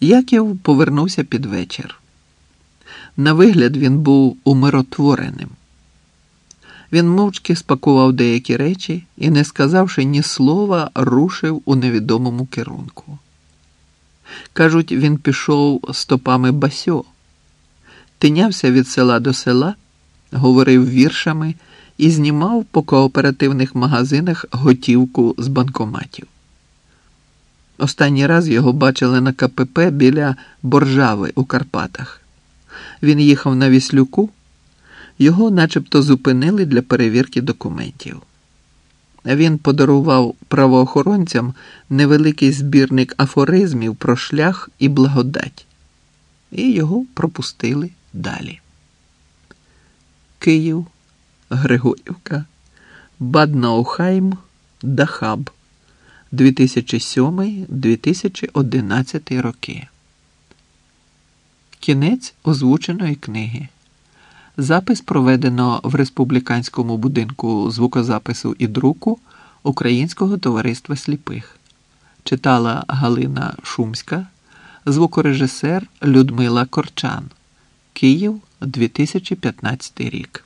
Яків повернувся під вечір. На вигляд він був умиротвореним. Він мовчки спакував деякі речі і, не сказавши ні слова, рушив у невідомому керунку. Кажуть, він пішов стопами басьо, тинявся від села до села, говорив віршами і знімав по кооперативних магазинах готівку з банкоматів. Останній раз його бачили на КПП біля Боржави у Карпатах. Він їхав на Віслюку, його начебто зупинили для перевірки документів. Він подарував правоохоронцям невеликий збірник афоризмів про шлях і благодать, і його пропустили далі. Київ, Григорівка, Баднаухайм, Дахаб, 2007-2011 роки. Кінець озвученої книги. Запис проведено в Республіканському будинку звукозапису і друку Українського товариства сліпих. Читала Галина Шумська, звукорежисер Людмила Корчан. Київ, 2015 рік.